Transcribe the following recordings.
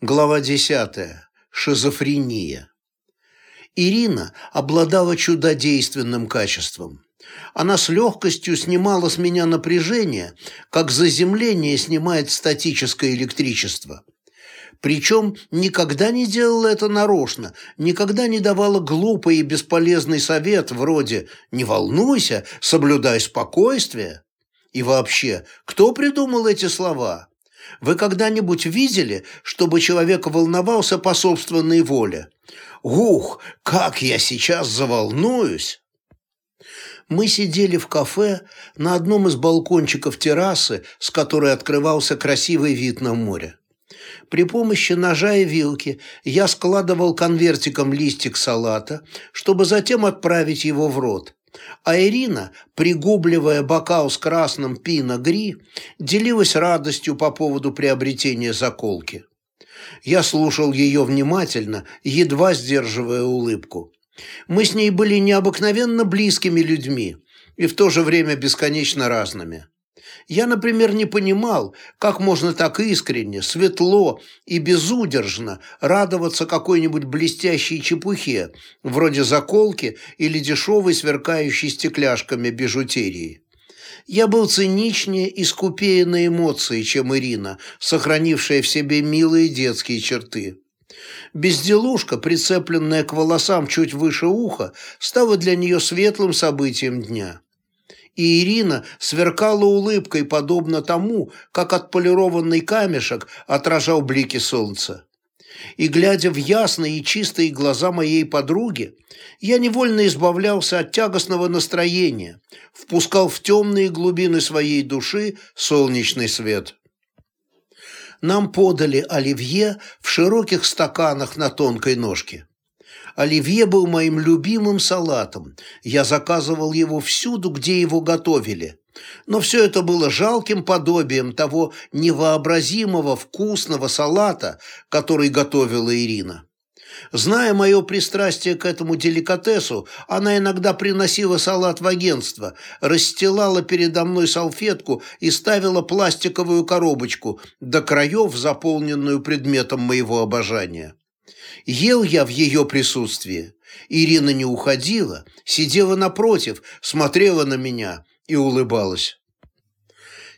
Глава 10. Шизофрения. Ирина обладала чудодейственным качеством. Она с легкостью снимала с меня напряжение, как заземление снимает статическое электричество. Причем никогда не делала это нарочно, никогда не давала глупый и бесполезный совет вроде «не волнуйся, соблюдай спокойствие». И вообще, кто придумал эти слова? Вы когда-нибудь видели, чтобы человек волновался по собственной воле? Ух, как я сейчас заволнуюсь! Мы сидели в кафе на одном из балкончиков террасы, с которой открывался красивый вид на море. При помощи ножа и вилки я складывал конвертиком листик салата, чтобы затем отправить его в рот. А Ирина, пригубливая бокал с красным пино-гри, делилась радостью по поводу приобретения заколки. Я слушал ее внимательно, едва сдерживая улыбку. Мы с ней были необыкновенно близкими людьми и в то же время бесконечно разными. Я, например, не понимал, как можно так искренне, светло и безудержно радоваться какой-нибудь блестящей чепухе, вроде заколки или дешевой сверкающей стекляшками бижутерии. Я был циничнее и скупее на эмоции, чем Ирина, сохранившая в себе милые детские черты. Безделушка, прицепленная к волосам чуть выше уха, стала для нее светлым событием дня и Ирина сверкала улыбкой, подобно тому, как отполированный камешек отражал блики солнца. И, глядя в ясные и чистые глаза моей подруги, я невольно избавлялся от тягостного настроения, впускал в темные глубины своей души солнечный свет. Нам подали оливье в широких стаканах на тонкой ножке. Оливье был моим любимым салатом. Я заказывал его всюду, где его готовили. Но все это было жалким подобием того невообразимого вкусного салата, который готовила Ирина. Зная мое пристрастие к этому деликатесу, она иногда приносила салат в агентство, расстилала передо мной салфетку и ставила пластиковую коробочку, до краев заполненную предметом моего обожания. Ел я в ее присутствии. Ирина не уходила, сидела напротив, смотрела на меня и улыбалась.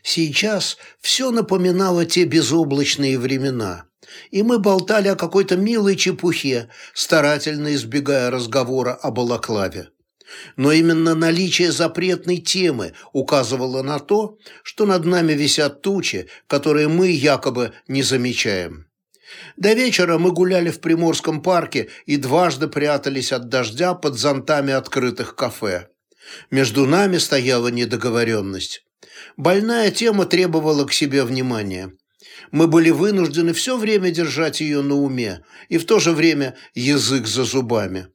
Сейчас все напоминало те безоблачные времена, и мы болтали о какой-то милой чепухе, старательно избегая разговора о балаклаве. Но именно наличие запретной темы указывало на то, что над нами висят тучи, которые мы якобы не замечаем. До вечера мы гуляли в Приморском парке и дважды прятались от дождя под зонтами открытых кафе. Между нами стояла недоговоренность. Больная тема требовала к себе внимания. Мы были вынуждены все время держать ее на уме и в то же время язык за зубами.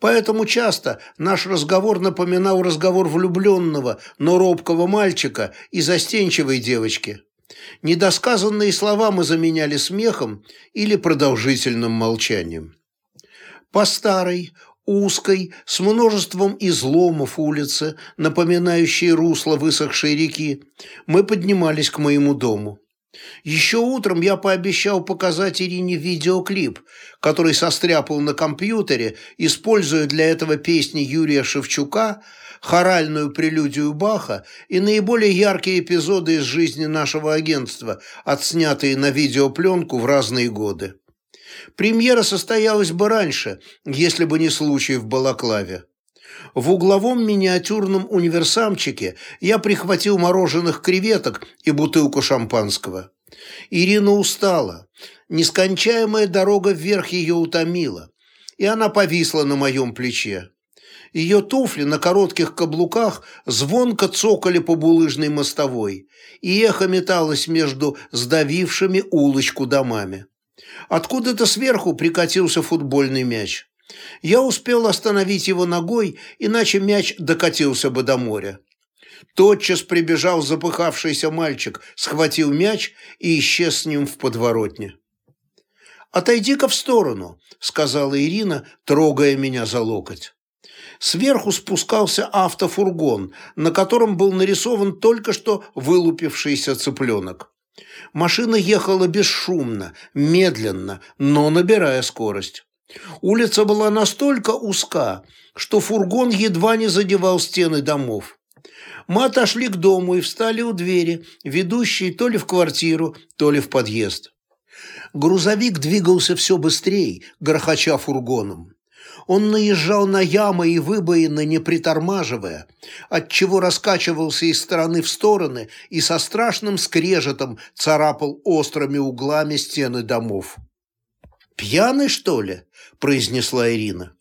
Поэтому часто наш разговор напоминал разговор влюбленного, но робкого мальчика и застенчивой девочки. Недосказанные слова мы заменяли смехом или продолжительным молчанием. По старой, узкой, с множеством изломов улицы, напоминающей русло высохшей реки, мы поднимались к моему дому. Еще утром я пообещал показать Ирине видеоклип, который состряпал на компьютере, используя для этого песни Юрия Шевчука – хоральную прелюдию Баха и наиболее яркие эпизоды из жизни нашего агентства, отснятые на видеопленку в разные годы. Премьера состоялась бы раньше, если бы не случай в Балаклаве. В угловом миниатюрном универсамчике я прихватил мороженых креветок и бутылку шампанского. Ирина устала. Нескончаемая дорога вверх ее утомила, и она повисла на моем плече. Ее туфли на коротких каблуках звонко цокали по булыжной мостовой, и эхо металось между сдавившими улочку домами. Откуда-то сверху прикатился футбольный мяч. Я успел остановить его ногой, иначе мяч докатился бы до моря. Тотчас прибежал запыхавшийся мальчик, схватил мяч и исчез с ним в подворотне. «Отойди-ка в сторону», — сказала Ирина, трогая меня за локоть. Сверху спускался автофургон, на котором был нарисован только что вылупившийся цыпленок. Машина ехала бесшумно, медленно, но набирая скорость. Улица была настолько узка, что фургон едва не задевал стены домов. Мы отошли к дому и встали у двери, ведущей то ли в квартиру, то ли в подъезд. Грузовик двигался все быстрее, грохоча фургоном. Он наезжал на ямы и выбоины, не притормаживая, отчего раскачивался из стороны в стороны и со страшным скрежетом царапал острыми углами стены домов. «Пьяный, что ли?» – произнесла Ирина.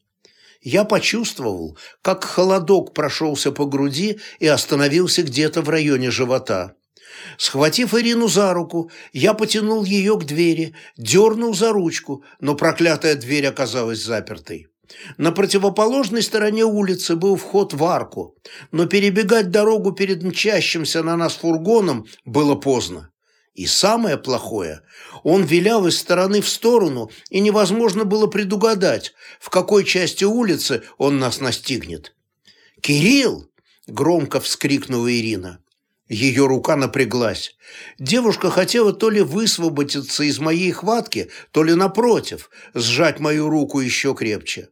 Я почувствовал, как холодок прошелся по груди и остановился где-то в районе живота. Схватив Ирину за руку, я потянул ее к двери, дернул за ручку, но проклятая дверь оказалась запертой. На противоположной стороне улицы был вход в арку, но перебегать дорогу перед мчащимся на нас фургоном было поздно. И самое плохое, он вилял из стороны в сторону, и невозможно было предугадать, в какой части улицы он нас настигнет. «Кирилл!» – громко вскрикнула Ирина. Ее рука напряглась. Девушка хотела то ли высвободиться из моей хватки, то ли, напротив, сжать мою руку еще крепче.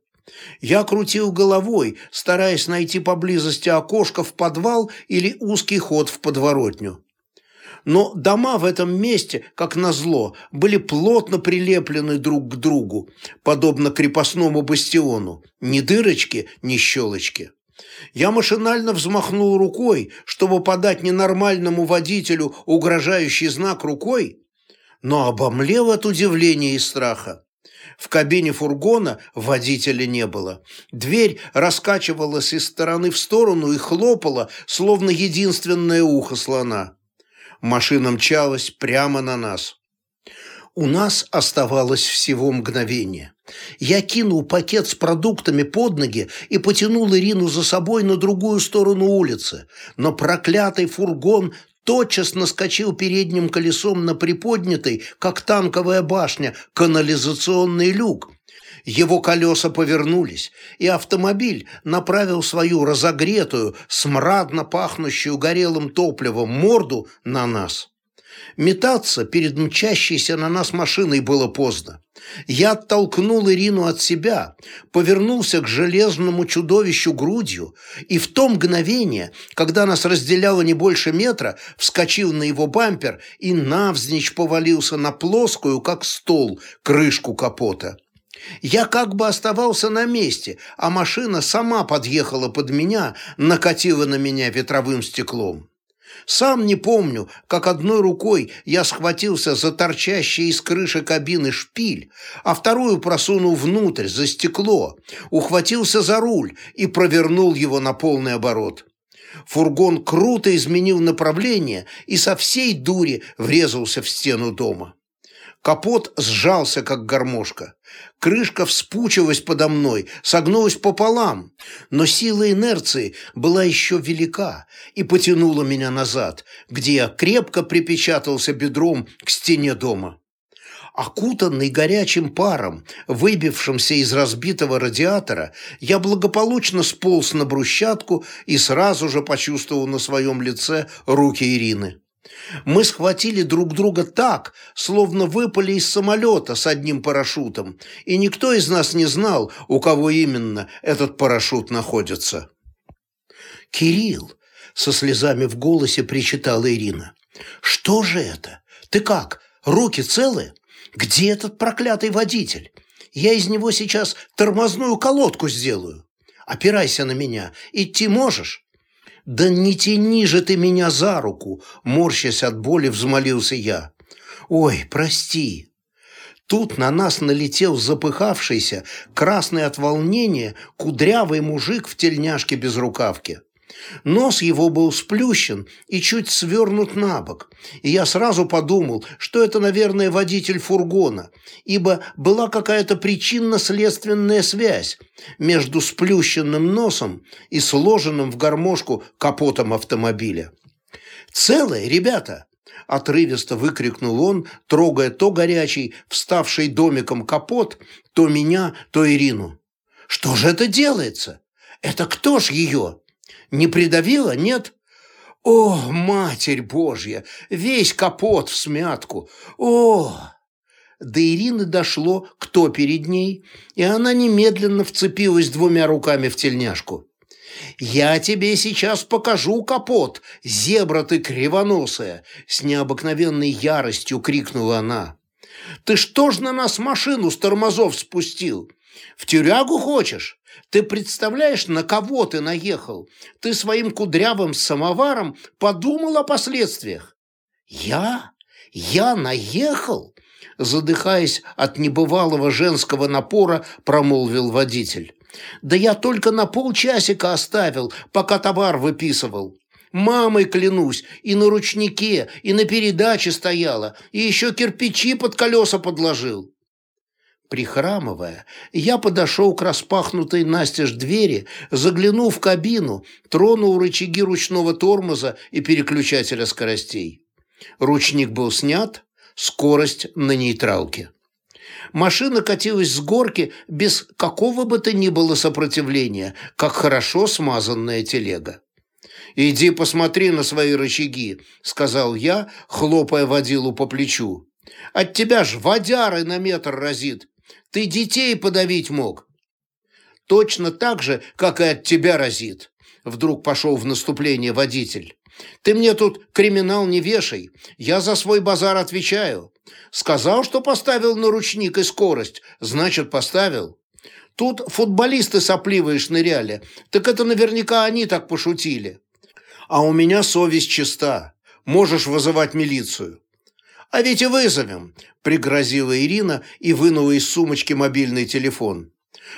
Я крутил головой, стараясь найти поблизости окошко в подвал или узкий ход в подворотню. Но дома в этом месте, как назло, были плотно прилеплены друг к другу, подобно крепостному бастиону. Ни дырочки, ни щелочки. Я машинально взмахнул рукой, чтобы подать ненормальному водителю угрожающий знак рукой, но обомлел от удивления и страха. В кабине фургона водителя не было. Дверь раскачивалась из стороны в сторону и хлопала, словно единственное ухо слона. Машина мчалась прямо на нас. У нас оставалось всего мгновение. Я кинул пакет с продуктами под ноги и потянул Ирину за собой на другую сторону улицы, но проклятый фургон тотчас наскочил передним колесом на приподнятый, как танковая башня, канализационный люк. Его колеса повернулись, и автомобиль направил свою разогретую, смрадно пахнущую горелым топливом морду на нас. Метаться перед мчащейся на нас машиной было поздно. Я оттолкнул Ирину от себя, повернулся к железному чудовищу грудью, и в то мгновение, когда нас разделяло не больше метра, вскочил на его бампер и навзничь повалился на плоскую, как стол, крышку капота. Я как бы оставался на месте, а машина сама подъехала под меня, накатила на меня ветровым стеклом. Сам не помню, как одной рукой я схватился за торчащий из крыши кабины шпиль, а вторую просунул внутрь, за стекло, ухватился за руль и провернул его на полный оборот. Фургон круто изменил направление и со всей дури врезался в стену дома. Капот сжался, как гармошка. Крышка вспучилась подо мной, согнулась пополам, но сила инерции была еще велика и потянула меня назад, где я крепко припечатался бедром к стене дома. Окутанный горячим паром, выбившимся из разбитого радиатора, я благополучно сполз на брусчатку и сразу же почувствовал на своем лице руки Ирины. Мы схватили друг друга так, словно выпали из самолета с одним парашютом, и никто из нас не знал, у кого именно этот парашют находится. «Кирилл!» – со слезами в голосе причитала Ирина. «Что же это? Ты как? Руки целы? Где этот проклятый водитель? Я из него сейчас тормозную колодку сделаю. Опирайся на меня. Идти можешь?» «Да не тяни же ты меня за руку!» Морщась от боли, взмолился я. «Ой, прости!» Тут на нас налетел запыхавшийся, красный от волнения, кудрявый мужик в тельняшке без рукавки. Нос его был сплющен и чуть свернут на бок, и я сразу подумал, что это, наверное, водитель фургона, ибо была какая-то причинно-следственная связь между сплющенным носом и сложенным в гармошку капотом автомобиля. «Целые, ребята!» – отрывисто выкрикнул он, трогая то горячий, вставший домиком капот, то меня, то Ирину. «Что же это делается? Это кто ж ее?» Не придавила, нет? О, Матерь Божья, весь капот в смятку. О! До Ирины дошло, кто перед ней, и она немедленно вцепилась двумя руками в тельняшку. «Я тебе сейчас покажу капот, зебра ты кривоносая!» С необыкновенной яростью крикнула она. «Ты что ж на нас машину с тормозов спустил? В тюрягу хочешь? Ты представляешь, на кого ты наехал? Ты своим кудрявым самоваром подумал о последствиях?» «Я? Я наехал?» Задыхаясь от небывалого женского напора, промолвил водитель. Да я только на полчасика оставил, пока товар выписывал. Мамой клянусь, и на ручнике, и на передаче стояла, и еще кирпичи под колеса подложил. Прихрамывая, я подошел к распахнутой настежь двери, заглянул в кабину, тронул рычаги ручного тормоза и переключателя скоростей. Ручник был снят, скорость на нейтралке. Машина катилась с горки без какого бы то ни было сопротивления, как хорошо смазанная телега. «Иди посмотри на свои рычаги», — сказал я, хлопая водилу по плечу. «От тебя ж водяры на метр разит. Ты детей подавить мог». «Точно так же, как и от тебя разит», — вдруг пошел в наступление водитель. «Ты мне тут криминал не вешай, я за свой базар отвечаю. Сказал, что поставил на ручник и скорость, значит, поставил. Тут футболисты сопливые шныряли, так это наверняка они так пошутили. А у меня совесть чиста, можешь вызывать милицию. А ведь и вызовем, пригрозила Ирина и вынула из сумочки мобильный телефон.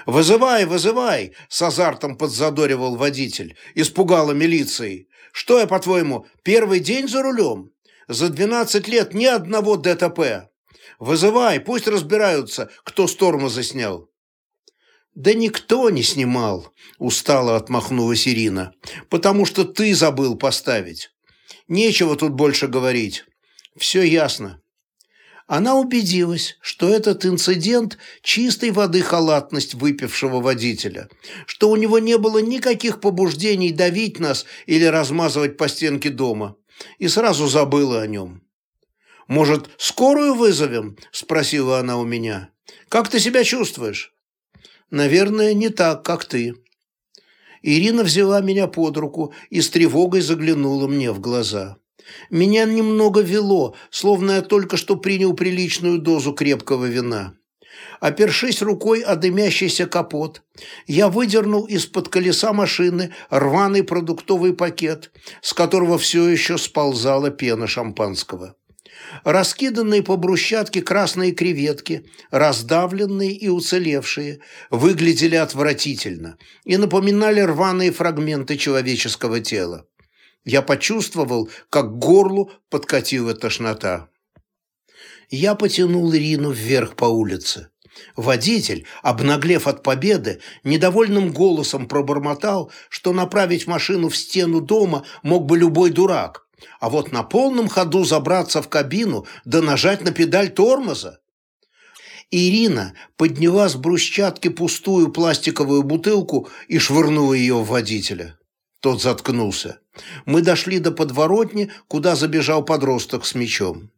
«Вызывай, вызывай!» – с азартом подзадоривал водитель. Испугала милицией. «Что я, по-твоему, первый день за рулем? За 12 лет ни одного ДТП. Вызывай, пусть разбираются, кто с тормоза снял». «Да никто не снимал», – устало отмахнулась Ирина, «потому что ты забыл поставить. Нечего тут больше говорить. Все ясно». Она убедилась, что этот инцидент – чистой воды халатность выпившего водителя, что у него не было никаких побуждений давить нас или размазывать по стенке дома и сразу забыла о нем. «Может, скорую вызовем?» – спросила она у меня. «Как ты себя чувствуешь?» «Наверное, не так, как ты». Ирина взяла меня под руку и с тревогой заглянула мне в глаза. Меня немного вело, словно я только что принял приличную дозу крепкого вина. Опершись рукой о дымящийся капот, я выдернул из-под колеса машины рваный продуктовый пакет, с которого все еще сползала пена шампанского. Раскиданные по брусчатке красные креветки, раздавленные и уцелевшие, выглядели отвратительно и напоминали рваные фрагменты человеческого тела. Я почувствовал, как к горлу подкатила тошнота. Я потянул Ирину вверх по улице. Водитель, обнаглев от победы, недовольным голосом пробормотал, что направить машину в стену дома мог бы любой дурак, а вот на полном ходу забраться в кабину да нажать на педаль тормоза. Ирина подняла с брусчатки пустую пластиковую бутылку и швырнула ее в водителя. Тот заткнулся. Мы дошли до подворотни, куда забежал подросток с мечом.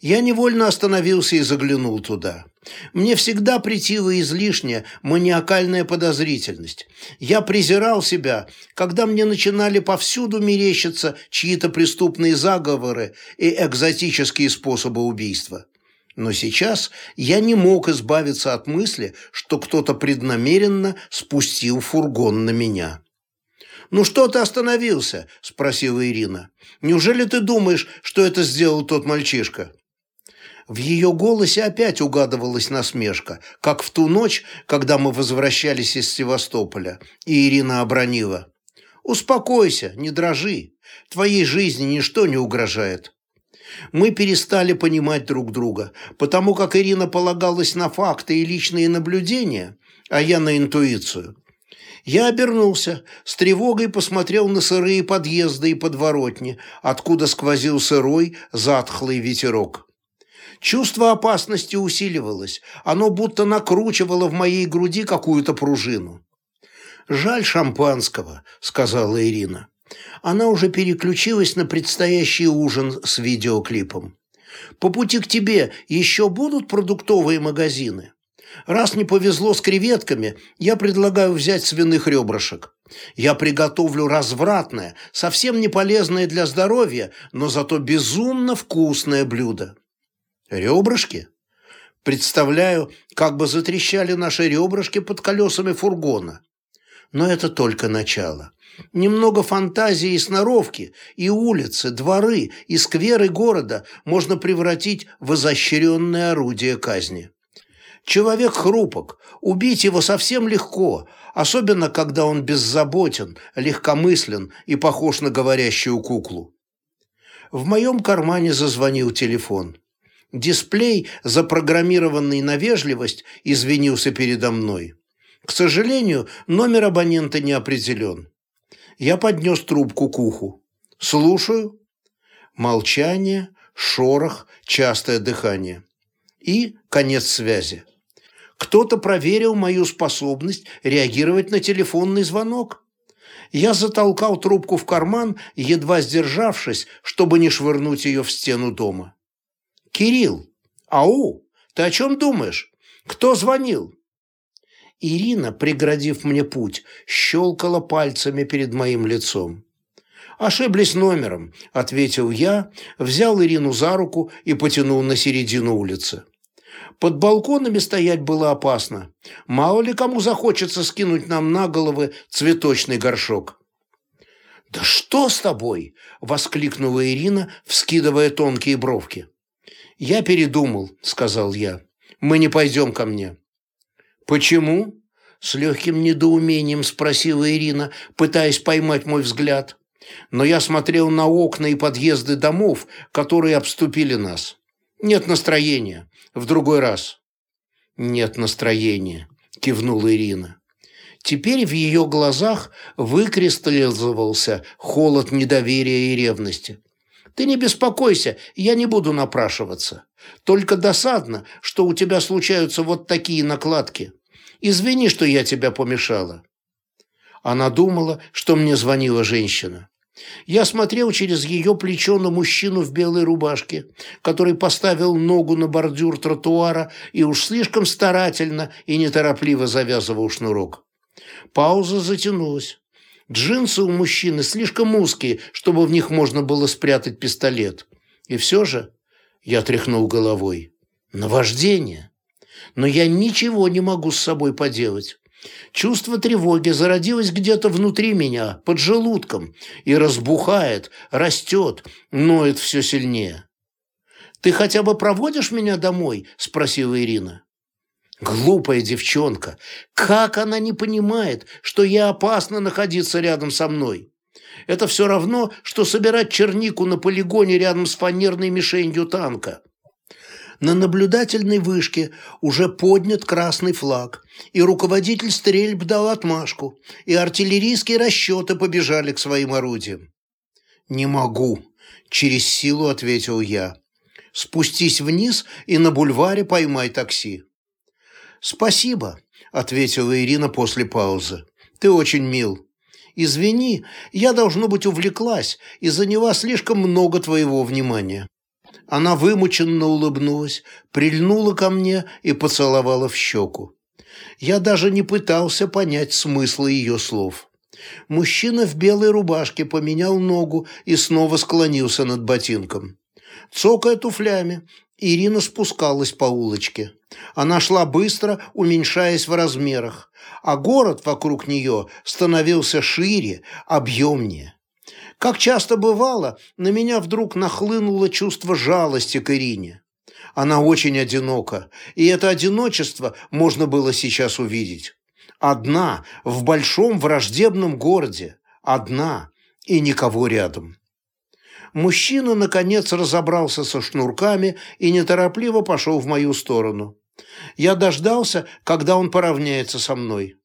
Я невольно остановился и заглянул туда. Мне всегда претила излишняя маниакальная подозрительность. Я презирал себя, когда мне начинали повсюду мерещиться чьи-то преступные заговоры и экзотические способы убийства. Но сейчас я не мог избавиться от мысли, что кто-то преднамеренно спустил фургон на меня. «Ну что ты остановился?» – спросила Ирина. «Неужели ты думаешь, что это сделал тот мальчишка?» В ее голосе опять угадывалась насмешка, как в ту ночь, когда мы возвращались из Севастополя, и Ирина обронила. «Успокойся, не дрожи. Твоей жизни ничто не угрожает». Мы перестали понимать друг друга, потому как Ирина полагалась на факты и личные наблюдения, а я на интуицию. Я обернулся, с тревогой посмотрел на сырые подъезды и подворотни, откуда сквозил сырой, затхлый ветерок. Чувство опасности усиливалось, оно будто накручивало в моей груди какую-то пружину. «Жаль шампанского», — сказала Ирина. Она уже переключилась на предстоящий ужин с видеоклипом. По пути к тебе еще будут продуктовые магазины? Раз не повезло с креветками, я предлагаю взять свиных ребрышек. Я приготовлю развратное, совсем не полезное для здоровья, но зато безумно вкусное блюдо. Ребрышки? Представляю, как бы затрещали наши ребрышки под колесами фургона. Но это только начало. Немного фантазии и сноровки, и улицы, дворы, и скверы города можно превратить в изощренное орудие казни. Человек хрупок, убить его совсем легко, особенно когда он беззаботен, легкомыслен и похож на говорящую куклу. В моем кармане зазвонил телефон. Дисплей, запрограммированный на вежливость, извинился передо мной. К сожалению, номер абонента не определен. Я поднес трубку к уху. Слушаю. Молчание, шорох, частое дыхание. И конец связи. Кто-то проверил мою способность реагировать на телефонный звонок. Я затолкал трубку в карман, едва сдержавшись, чтобы не швырнуть ее в стену дома. «Кирилл! Ау! Ты о чем думаешь? Кто звонил?» Ирина, преградив мне путь, щелкала пальцами перед моим лицом. «Ошиблись номером», – ответил я, взял Ирину за руку и потянул на середину улицы. Под балконами стоять было опасно. Мало ли кому захочется скинуть нам на головы цветочный горшок. «Да что с тобой?» – воскликнула Ирина, вскидывая тонкие бровки. «Я передумал», – сказал я. «Мы не пойдем ко мне». «Почему?» – с легким недоумением спросила Ирина, пытаясь поймать мой взгляд. Но я смотрел на окна и подъезды домов, которые обступили нас. Нет настроения. В другой раз. Нет настроения, кивнула Ирина. Теперь в ее глазах выкристаллизовался холод недоверия и ревности. Ты не беспокойся, я не буду напрашиваться. Только досадно, что у тебя случаются вот такие накладки. Извини, что я тебя помешала. Она думала, что мне звонила женщина. Я смотрел через ее плечо на мужчину в белой рубашке, который поставил ногу на бордюр тротуара и уж слишком старательно и неторопливо завязывал шнурок. Пауза затянулась. Джинсы у мужчины слишком узкие, чтобы в них можно было спрятать пистолет. И все же я тряхнул головой. Наваждение. Но я ничего не могу с собой поделать. Чувство тревоги зародилось где-то внутри меня, под желудком, и разбухает, растет, ноет все сильнее. «Ты хотя бы проводишь меня домой?» – спросила Ирина. Глупая девчонка. Как она не понимает, что я опасно находиться рядом со мной? Это все равно, что собирать чернику на полигоне рядом с фанерной мишенью танка. На наблюдательной вышке уже поднят красный флаг, и руководитель стрельб дал отмашку, и артиллерийские расчеты побежали к своим орудиям. «Не могу», – через силу ответил я. «Спустись вниз и на бульваре поймай такси». «Спасибо», – ответила Ирина после паузы. «Ты очень мил. Извини, я, должно быть, увлеклась и заняла слишком много твоего внимания». Она вымученно улыбнулась, прильнула ко мне и поцеловала в щеку. Я даже не пытался понять смысла ее слов. Мужчина в белой рубашке поменял ногу и снова склонился над ботинком. Цокая туфлями, Ирина спускалась по улочке. Она шла быстро, уменьшаясь в размерах, а город вокруг нее становился шире, объемнее. Как часто бывало, на меня вдруг нахлынуло чувство жалости к Ирине. Она очень одинока, и это одиночество можно было сейчас увидеть. Одна, в большом враждебном городе. Одна, и никого рядом. Мужчина, наконец, разобрался со шнурками и неторопливо пошел в мою сторону. Я дождался, когда он поравняется со мной.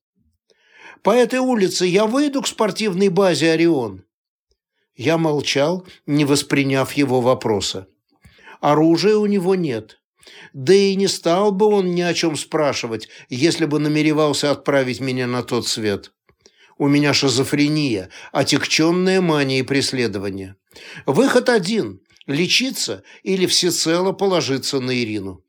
«По этой улице я выйду к спортивной базе «Орион»?» Я молчал, не восприняв его вопроса. Оружия у него нет. Да и не стал бы он ни о чем спрашивать, если бы намеревался отправить меня на тот свет. У меня шизофрения, отягченная манией преследования. Выход один – лечиться или всецело положиться на Ирину.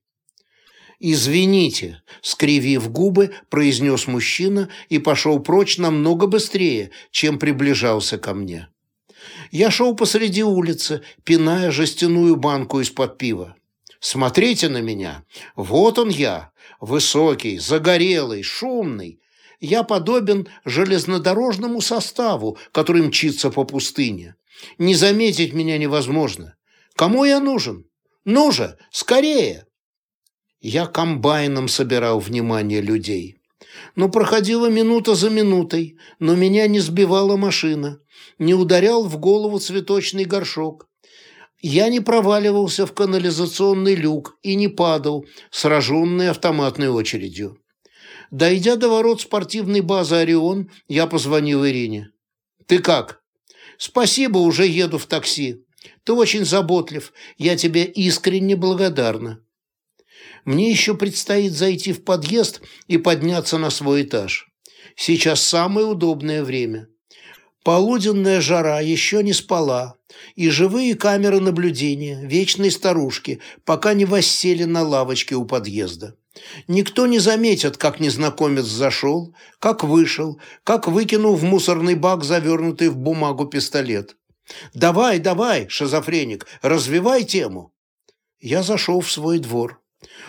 «Извините», – скривив губы, произнес мужчина и пошел прочь намного быстрее, чем приближался ко мне. Я шел посреди улицы, пиная жестяную банку из-под пива. «Смотрите на меня! Вот он я! Высокий, загорелый, шумный! Я подобен железнодорожному составу, который мчится по пустыне. Не заметить меня невозможно. Кому я нужен? Ну же, скорее!» Я комбайном собирал внимание людей. Но проходила минута за минутой, но меня не сбивала машина, не ударял в голову цветочный горшок. Я не проваливался в канализационный люк и не падал, сраженный автоматной очередью. Дойдя до ворот спортивной базы «Орион», я позвонил Ирине. «Ты как?» «Спасибо, уже еду в такси. Ты очень заботлив. Я тебе искренне благодарна». Мне еще предстоит зайти в подъезд и подняться на свой этаж. Сейчас самое удобное время. Полуденная жара еще не спала, и живые камеры наблюдения, вечной старушки, пока не воссели на лавочке у подъезда. Никто не заметит, как незнакомец зашел, как вышел, как выкинул в мусорный бак завернутый в бумагу пистолет. «Давай, давай, шизофреник, развивай тему!» Я зашел в свой двор.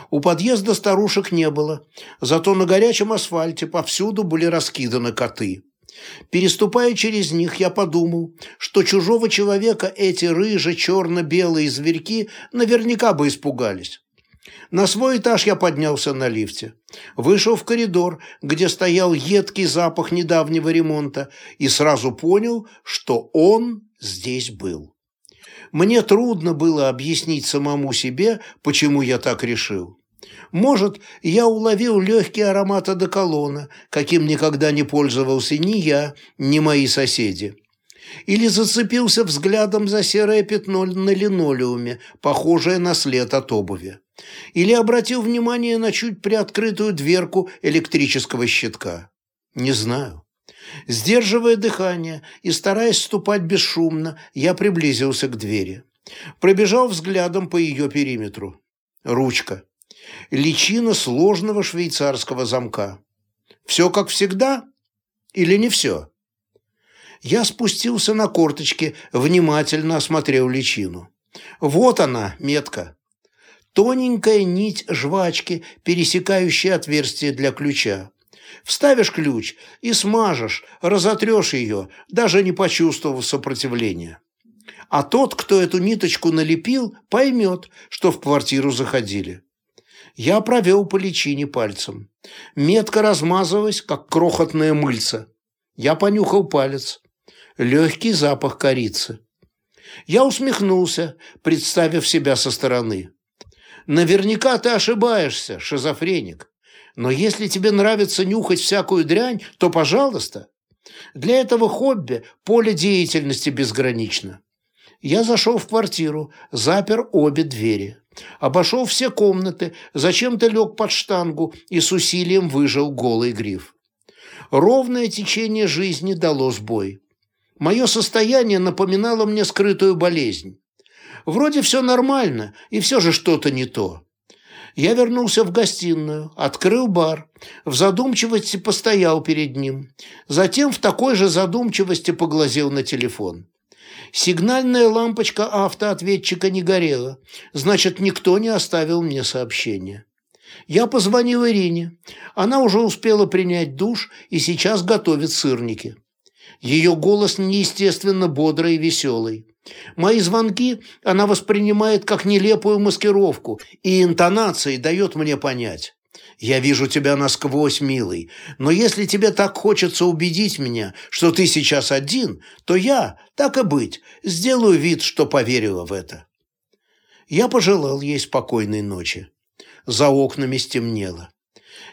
У подъезда старушек не было, зато на горячем асфальте повсюду были раскиданы коты. Переступая через них, я подумал, что чужого человека эти рыже-черно-белые зверьки наверняка бы испугались. На свой этаж я поднялся на лифте. Вышел в коридор, где стоял едкий запах недавнего ремонта, и сразу понял, что он здесь был. Мне трудно было объяснить самому себе, почему я так решил. Может, я уловил легкий аромат одеколона, каким никогда не пользовался ни я, ни мои соседи. Или зацепился взглядом за серое пятно на линолеуме, похожее на след от обуви. Или обратил внимание на чуть приоткрытую дверку электрического щитка. Не знаю. Сдерживая дыхание и стараясь ступать бесшумно, я приблизился к двери. Пробежал взглядом по ее периметру. Ручка. Личина сложного швейцарского замка. Все как всегда? Или не все? Я спустился на корточки, внимательно осмотрел личину. Вот она, метка. Тоненькая нить жвачки, пересекающая отверстие для ключа. Вставишь ключ и смажешь, разотрешь ее, даже не почувствовав сопротивления. А тот, кто эту ниточку налепил, поймет, что в квартиру заходили. Я провел по личине пальцем. Метка размазалась, как крохотная мыльца. Я понюхал палец. Легкий запах корицы. Я усмехнулся, представив себя со стороны. Наверняка ты ошибаешься, шизофреник. Но если тебе нравится нюхать всякую дрянь, то пожалуйста. Для этого хобби поле деятельности безгранично. Я зашел в квартиру, запер обе двери. Обошел все комнаты, зачем-то лег под штангу и с усилием выжил голый гриф. Ровное течение жизни дало сбой. Мое состояние напоминало мне скрытую болезнь. Вроде все нормально, и все же что-то не то. Я вернулся в гостиную, открыл бар, в задумчивости постоял перед ним, затем в такой же задумчивости поглазел на телефон. Сигнальная лампочка автоответчика не горела, значит, никто не оставил мне сообщения. Я позвонил Ирине. Она уже успела принять душ и сейчас готовит сырники. Ее голос неестественно бодрый и веселый. Мои звонки она воспринимает как нелепую маскировку, и интонацией дает мне понять. Я вижу тебя насквозь, милый, но если тебе так хочется убедить меня, что ты сейчас один, то я, так и быть, сделаю вид, что поверила в это. Я пожелал ей спокойной ночи. За окнами стемнело.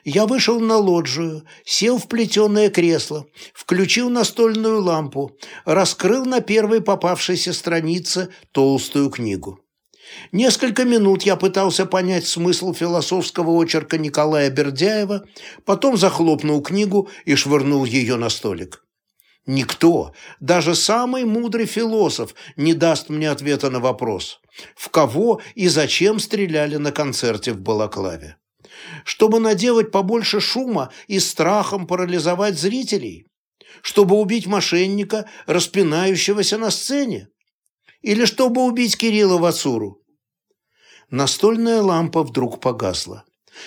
Я вышел на лоджию, сел в плетеное кресло, включил настольную лампу, раскрыл на первой попавшейся странице толстую книгу. Несколько минут я пытался понять смысл философского очерка Николая Бердяева, потом захлопнул книгу и швырнул ее на столик. Никто, даже самый мудрый философ, не даст мне ответа на вопрос, в кого и зачем стреляли на концерте в Балаклаве. Чтобы наделать побольше шума и страхом парализовать зрителей? Чтобы убить мошенника, распинающегося на сцене? Или чтобы убить Кирилла Вацуру? Настольная лампа вдруг погасла.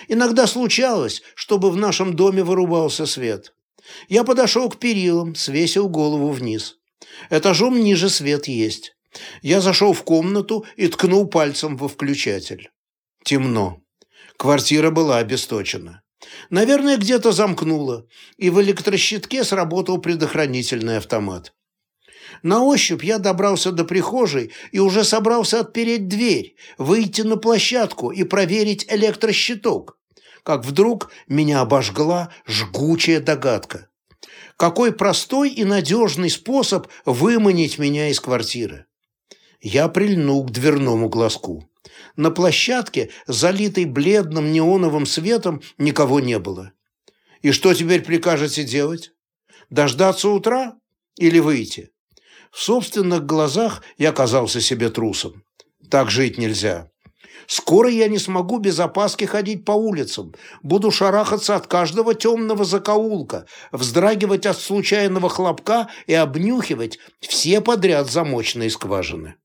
Иногда случалось, чтобы в нашем доме вырубался свет. Я подошел к перилам, свесил голову вниз. Этажом ниже свет есть. Я зашел в комнату и ткнул пальцем во включатель. Темно. Квартира была обесточена. Наверное, где-то замкнуло, и в электрощитке сработал предохранительный автомат. На ощупь я добрался до прихожей и уже собрался отпереть дверь, выйти на площадку и проверить электрощиток, как вдруг меня обожгла жгучая догадка. Какой простой и надежный способ выманить меня из квартиры. Я прильнул к дверному глазку. На площадке, залитой бледным неоновым светом, никого не было. И что теперь прикажете делать? Дождаться утра или выйти? В собственных глазах я казался себе трусом. Так жить нельзя. Скоро я не смогу без опаски ходить по улицам, буду шарахаться от каждого темного закоулка, вздрагивать от случайного хлопка и обнюхивать все подряд замочные скважины.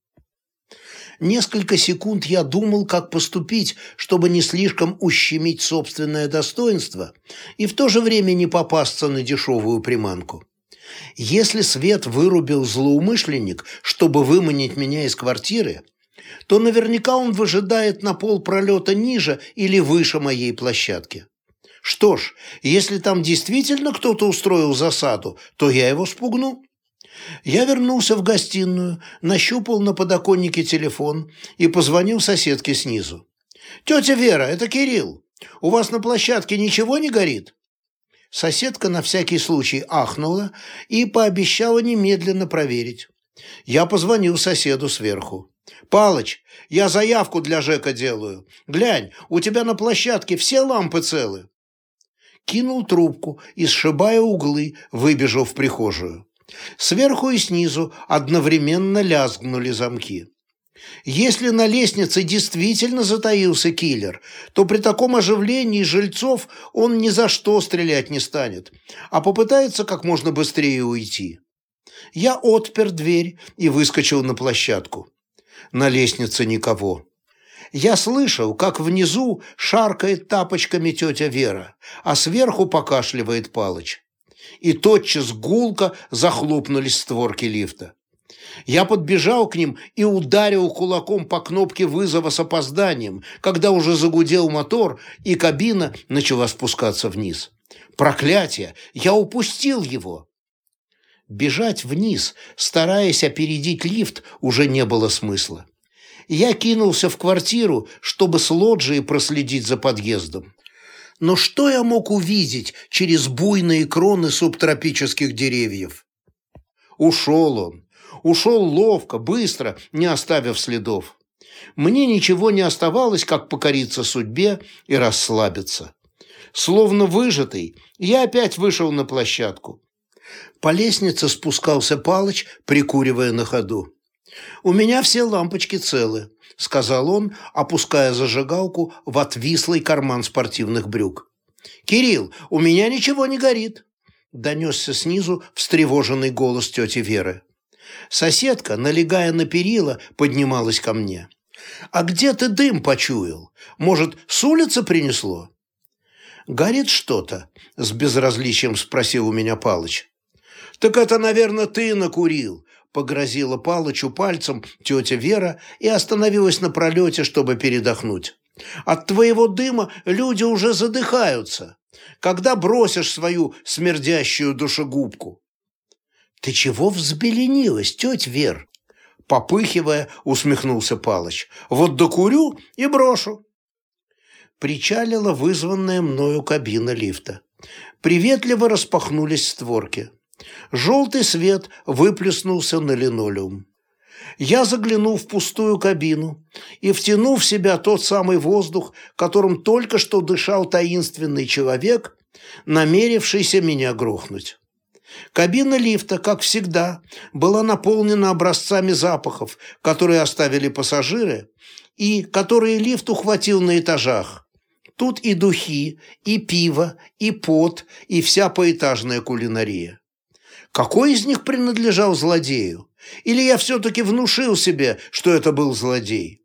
Несколько секунд я думал, как поступить, чтобы не слишком ущемить собственное достоинство и в то же время не попасться на дешевую приманку. Если свет вырубил злоумышленник, чтобы выманить меня из квартиры, то наверняка он выжидает на пол пролета ниже или выше моей площадки. Что ж, если там действительно кто-то устроил засаду, то я его спугну. Я вернулся в гостиную, нащупал на подоконнике телефон и позвонил соседке снизу. «Тетя Вера, это Кирилл. У вас на площадке ничего не горит?» Соседка на всякий случай ахнула и пообещала немедленно проверить. Я позвонил соседу сверху. «Палыч, я заявку для Жека делаю. Глянь, у тебя на площадке все лампы целы». Кинул трубку и, сшибая углы, выбежал в прихожую. Сверху и снизу одновременно лязгнули замки. Если на лестнице действительно затаился киллер, то при таком оживлении жильцов он ни за что стрелять не станет, а попытается как можно быстрее уйти. Я отпер дверь и выскочил на площадку. На лестнице никого. Я слышал, как внизу шаркает тапочками тетя Вера, а сверху покашливает Палыч и тотчас гулко захлопнулись створки лифта. Я подбежал к ним и ударил кулаком по кнопке вызова с опозданием, когда уже загудел мотор, и кабина начала спускаться вниз. Проклятие! Я упустил его! Бежать вниз, стараясь опередить лифт, уже не было смысла. Я кинулся в квартиру, чтобы с лоджией проследить за подъездом. Но что я мог увидеть через буйные кроны субтропических деревьев? Ушел он. Ушел ловко, быстро, не оставив следов. Мне ничего не оставалось, как покориться судьбе и расслабиться. Словно выжатый, я опять вышел на площадку. По лестнице спускался Палыч, прикуривая на ходу. «У меня все лампочки целы сказал он, опуская зажигалку в отвислый карман спортивных брюк. «Кирилл, у меня ничего не горит!» Донесся снизу встревоженный голос тети Веры. Соседка, налегая на перила, поднималась ко мне. «А где ты дым почуял? Может, с улицы принесло?» «Горит что-то?» – с безразличием спросил у меня Палыч. «Так это, наверное, ты накурил погрозила Палычу пальцем тетя Вера и остановилась на пролете, чтобы передохнуть. «От твоего дыма люди уже задыхаются. Когда бросишь свою смердящую душегубку?» «Ты чего взбеленилась, тетя Вер?» Попыхивая, усмехнулся Палыч. «Вот докурю и брошу». Причалила вызванная мною кабина лифта. Приветливо распахнулись створки. Желтый свет выплеснулся на линолеум. Я заглянул в пустую кабину и, втянув в себя тот самый воздух, которым только что дышал таинственный человек, намерившийся меня грохнуть. Кабина лифта, как всегда, была наполнена образцами запахов, которые оставили пассажиры и которые лифт ухватил на этажах. Тут и духи, и пиво, и пот, и вся поэтажная кулинария. Какой из них принадлежал злодею? Или я все-таки внушил себе, что это был злодей?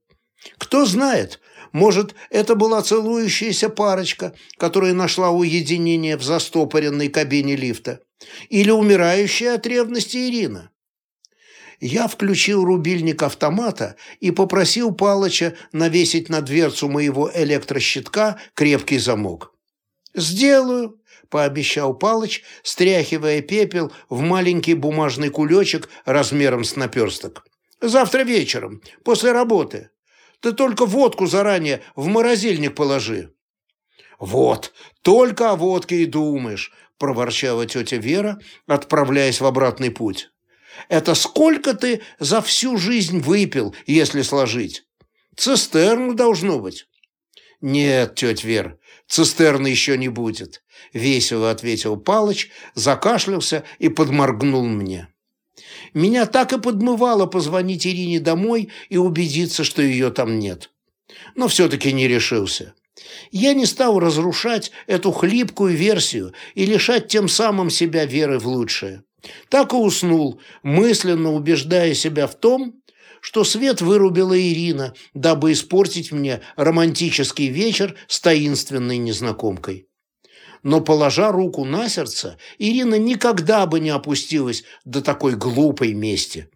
Кто знает, может, это была целующаяся парочка, которая нашла уединение в застопоренной кабине лифта. Или умирающая от ревности Ирина. Я включил рубильник автомата и попросил Палыча навесить на дверцу моего электрощитка крепкий замок. «Сделаю», – пообещал Палыч, стряхивая пепел в маленький бумажный кулечек размером с наперсток. «Завтра вечером, после работы. Ты только водку заранее в морозильник положи». «Вот, только о водке и думаешь», – проворчала тетя Вера, отправляясь в обратный путь. «Это сколько ты за всю жизнь выпил, если сложить? Цистерну должно быть». «Нет, тетя Вера, цистерны еще не будет», – весело ответил Палыч, закашлялся и подморгнул мне. Меня так и подмывало позвонить Ирине домой и убедиться, что ее там нет. Но все-таки не решился. Я не стал разрушать эту хлипкую версию и лишать тем самым себя веры в лучшее. Так и уснул, мысленно убеждая себя в том, что свет вырубила Ирина, дабы испортить мне романтический вечер с таинственной незнакомкой. Но, положа руку на сердце, Ирина никогда бы не опустилась до такой глупой мести.